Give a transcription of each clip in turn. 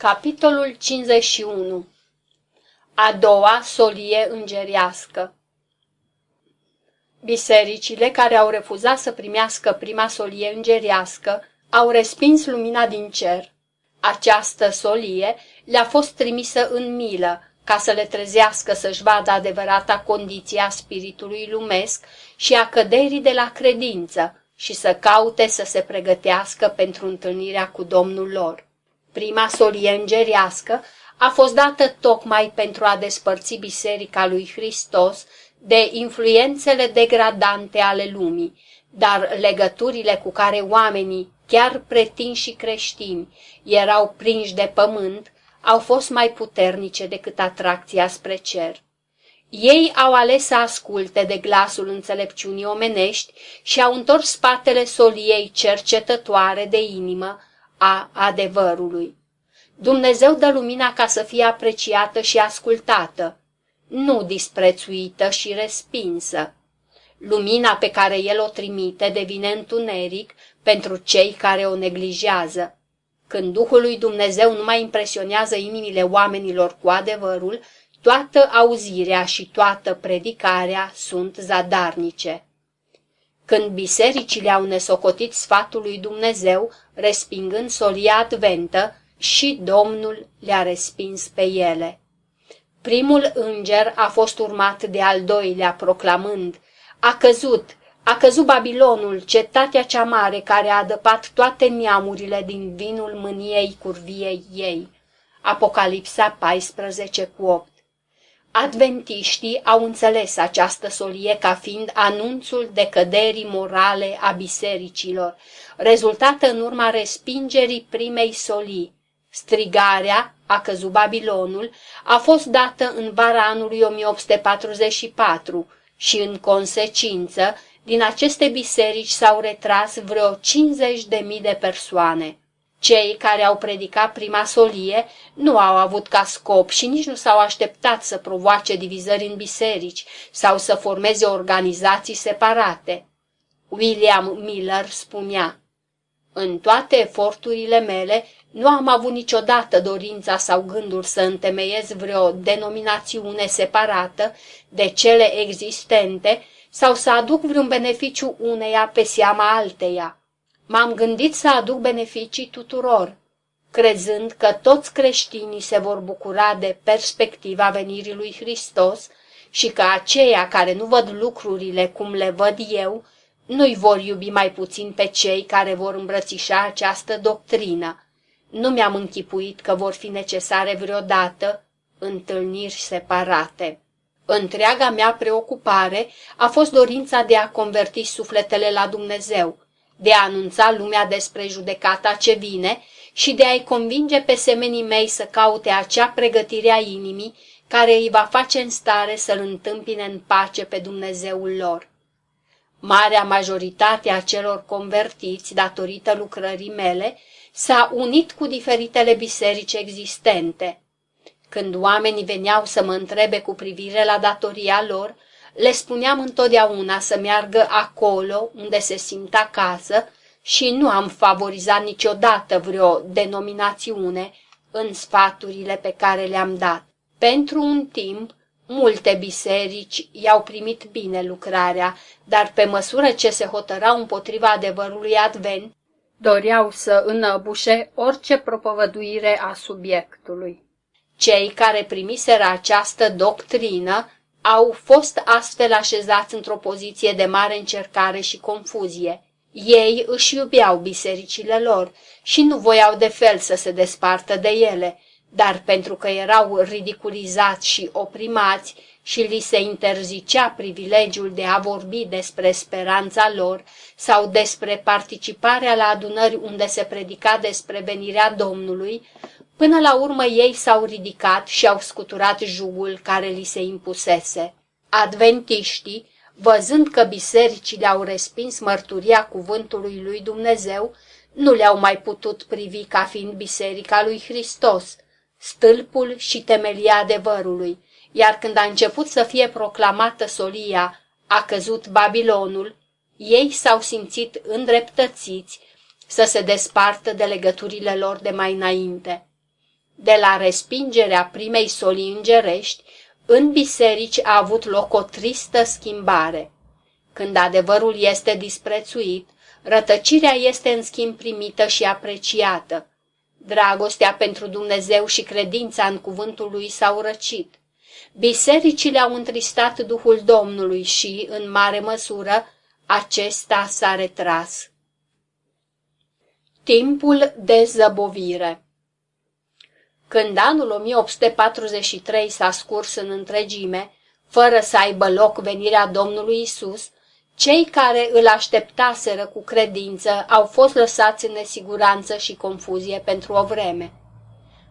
Capitolul 51 A doua solie îngerească Bisericile care au refuzat să primească prima solie îngerească au respins lumina din cer. Această solie le-a fost trimisă în milă ca să le trezească să-și vadă adevărata condiție a spiritului lumesc și a căderii de la credință și să caute să se pregătească pentru întâlnirea cu Domnul lor. Prima solie îngerească a fost dată tocmai pentru a despărți Biserica lui Hristos de influențele degradante ale lumii, dar legăturile cu care oamenii, chiar pretinși și creștini, erau prinși de pământ, au fost mai puternice decât atracția spre cer. Ei au ales să asculte de glasul înțelepciunii omenești și au întors spatele soliei cercetătoare de inimă, a adevărului. Dumnezeu dă lumina ca să fie apreciată și ascultată, nu disprețuită și respinsă. Lumina pe care El o trimite devine întuneric pentru cei care o neglijează. Când Duhul lui Dumnezeu nu mai impresionează inimile oamenilor cu adevărul, toată auzirea și toată predicarea sunt zadarnice. Când bisericile au nesocotit sfatul lui Dumnezeu, respingând solia adventă, și Domnul le-a respins pe ele. Primul înger a fost urmat de al doilea, proclamând, A căzut, a căzut Babilonul, cetatea cea mare care a adăpat toate neamurile din vinul mâniei curviei ei. Apocalipsa 14 cu 8 Adventiștii au înțeles această solie ca fiind anunțul decăderii morale a bisericilor, rezultată în urma respingerii primei solii. Strigarea, a căzut Babilonul, a fost dată în vara anului 1844 și, în consecință, din aceste biserici s-au retras vreo 50.000 de persoane. Cei care au predicat prima solie nu au avut ca scop și nici nu s-au așteptat să provoace divizări în biserici sau să formeze organizații separate. William Miller spunea, În toate eforturile mele nu am avut niciodată dorința sau gândul să întemeiez vreo denominațiune separată de cele existente sau să aduc vreun beneficiu uneia pe seama alteia. M-am gândit să aduc beneficii tuturor, crezând că toți creștinii se vor bucura de perspectiva venirii lui Hristos și că aceia care nu văd lucrurile cum le văd eu, nu-i vor iubi mai puțin pe cei care vor îmbrățișa această doctrină. Nu mi-am închipuit că vor fi necesare vreodată întâlniri separate. Întreaga mea preocupare a fost dorința de a converti sufletele la Dumnezeu, de a anunța lumea despre judecata ce vine și de a-i convinge pe semenii mei să caute acea pregătire a inimii care îi va face în stare să-L întâmpine în pace pe Dumnezeul lor. Marea majoritate a celor convertiți, datorită lucrării mele, s-a unit cu diferitele biserici existente. Când oamenii veneau să mă întrebe cu privire la datoria lor, le spuneam întotdeauna să meargă acolo unde se simt acasă și nu am favorizat niciodată vreo denominațiune în sfaturile pe care le-am dat. Pentru un timp, multe biserici i-au primit bine lucrarea, dar pe măsură ce se hotărau împotriva adevărului advent, doreau să înăbușe orice propovăduire a subiectului. Cei care primiseră această doctrină au fost astfel așezați într-o poziție de mare încercare și confuzie. Ei își iubeau bisericile lor și nu voiau de fel să se despartă de ele, dar pentru că erau ridiculizați și oprimați și li se interzicea privilegiul de a vorbi despre speranța lor sau despre participarea la adunări unde se predica despre venirea Domnului, Până la urmă ei s-au ridicat și au scuturat jugul care li se impusese. Adventiștii, văzând că bisericile au respins mărturia cuvântului lui Dumnezeu, nu le-au mai putut privi ca fiind biserica lui Hristos, stâlpul și temelia adevărului, iar când a început să fie proclamată solia, a căzut Babilonul, ei s-au simțit îndreptățiți să se despartă de legăturile lor de mai înainte. De la respingerea primei solii îngerești, în biserici a avut loc o tristă schimbare. Când adevărul este disprețuit, rătăcirea este în schimb primită și apreciată. Dragostea pentru Dumnezeu și credința în cuvântul lui s-au răcit. Bisericile au întristat Duhul Domnului și, în mare măsură, acesta s-a retras. Timpul de zăbovire Când anul 1843 s-a scurs în întregime, fără să aibă loc venirea Domnului Isus, cei care îl așteptaseră cu credință au fost lăsați în nesiguranță și confuzie pentru o vreme.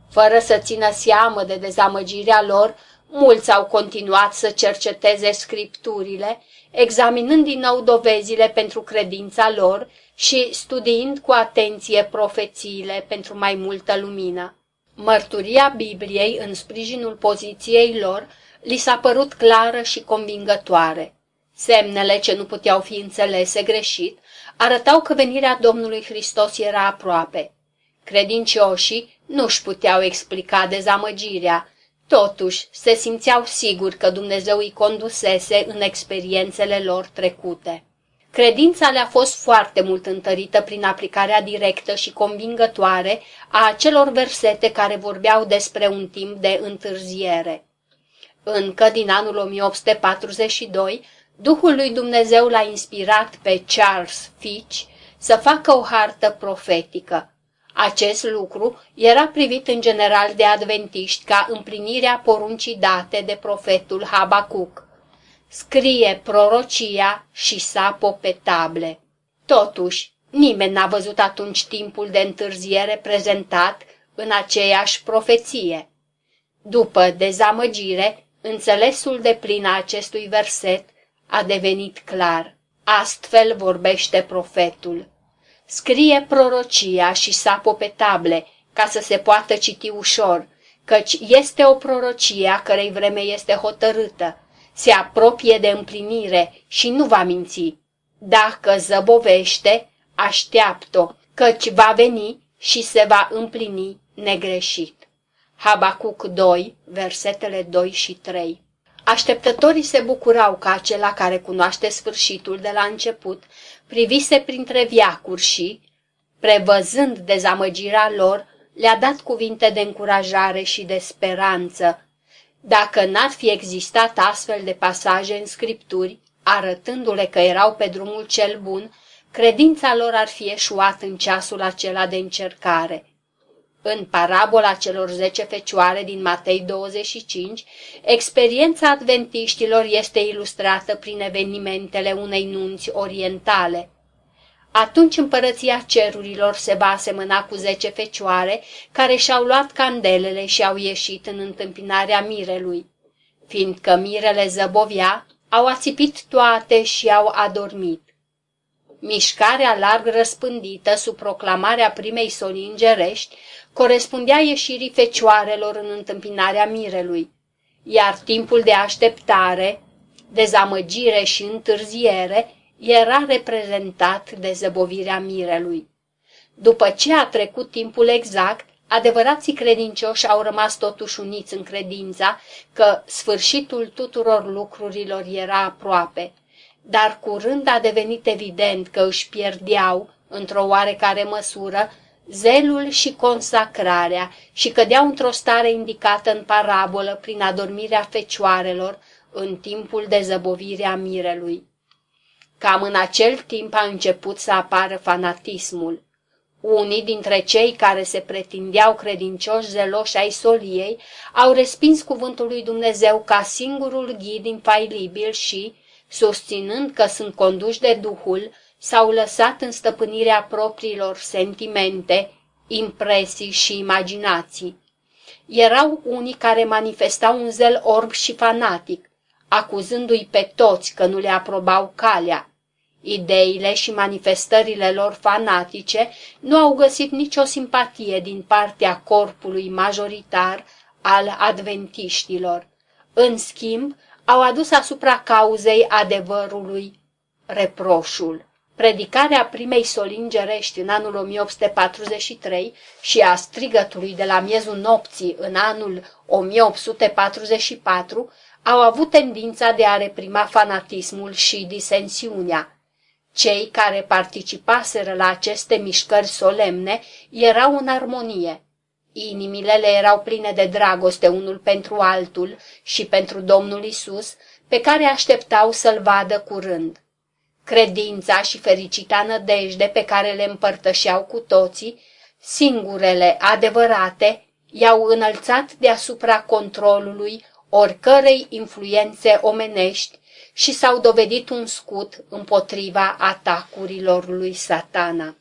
Fără să țină seamă de dezamăgirea lor, mulți au continuat să cerceteze scripturile, examinând din nou dovezile pentru credința lor și studiind cu atenție profețiile pentru mai multă lumină. Mărturia Bibliei în sprijinul poziției lor li s-a părut clară și convingătoare. Semnele ce nu puteau fi înțelese greșit arătau că venirea Domnului Hristos era aproape. Credincioșii nu-și puteau explica dezamăgirea, totuși se simțeau siguri că Dumnezeu îi condusese în experiențele lor trecute. Credința le-a fost foarte mult întărită prin aplicarea directă și convingătoare a acelor versete care vorbeau despre un timp de întârziere. Încă din anul 1842, Duhul lui Dumnezeu l-a inspirat pe Charles Fitch să facă o hartă profetică. Acest lucru era privit în general de adventiști ca împlinirea poruncii date de profetul Habacuc. Scrie prorocia și sapo pe table. Totuși, nimeni n-a văzut atunci timpul de întârziere prezentat în aceeași profeție. După dezamăgire, înțelesul de plin a acestui verset a devenit clar. Astfel vorbește profetul. Scrie prorocia și sapă pe table, ca să se poată citi ușor, căci este o prorocie a cărei vreme este hotărâtă, se apropie de împlinire și nu va minți. Dacă zăbovește, așteaptă căci va veni și se va împlini negreșit. Habacuc 2, versetele 2 și 3 Așteptătorii se bucurau că acela care cunoaște sfârșitul de la început privise printre viacuri și, prevăzând dezamăgirea lor, le-a dat cuvinte de încurajare și de speranță. Dacă n-ar fi existat astfel de pasaje în scripturi, arătându-le că erau pe drumul cel bun, credința lor ar fi eșuat în ceasul acela de încercare. În parabola celor zece fecioare din Matei 25, experiența adventiștilor este ilustrată prin evenimentele unei nunți orientale. Atunci împărăția cerurilor se va asemăna cu zece fecioare care și-au luat candelele și au ieșit în întâmpinarea mirelui. Fiindcă mirele zăbovia, au ațipit toate și au adormit. Mișcarea larg răspândită sub proclamarea primei soli îngerești corespundea ieșirii fecioarelor în întâmpinarea mirelui, iar timpul de așteptare, dezamăgire și întârziere era reprezentat de zăbovirea mirelui. După ce a trecut timpul exact, adevărații credincioși au rămas totuși uniți în credința că sfârșitul tuturor lucrurilor era aproape, dar curând a devenit evident că își pierdeau, într-o oarecare măsură, zelul și consacrarea și cădeau într-o stare indicată în parabolă prin adormirea fecioarelor în timpul de zăbovire a mirelui. Cam în acel timp a început să apară fanatismul. Unii dintre cei care se pretindeau credincioși zeloși ai soliei au respins cuvântul lui Dumnezeu ca singurul ghid infailibil și, susținând că sunt conduși de Duhul, s-au lăsat în stăpânirea propriilor sentimente, impresii și imaginații. Erau unii care manifestau un zel orb și fanatic, acuzându-i pe toți că nu le aprobau calea. Ideile și manifestările lor fanatice nu au găsit nicio simpatie din partea corpului majoritar al adventiștilor. În schimb, au adus asupra cauzei adevărului reproșul Predicarea primei solingerești în anul 1843 și a strigătului de la miezul nopții în anul 1844 au avut tendința de a reprima fanatismul și disensiunea. Cei care participaseră la aceste mișcări solemne erau în armonie. Inimile le erau pline de dragoste unul pentru altul și pentru Domnul Isus, pe care așteptau să-l vadă curând. Credința și fericita nădejde pe care le împărtășeau cu toții, singurele adevărate, i-au înălțat deasupra controlului oricărei influențe omenești și s-au dovedit un scut împotriva atacurilor lui satana.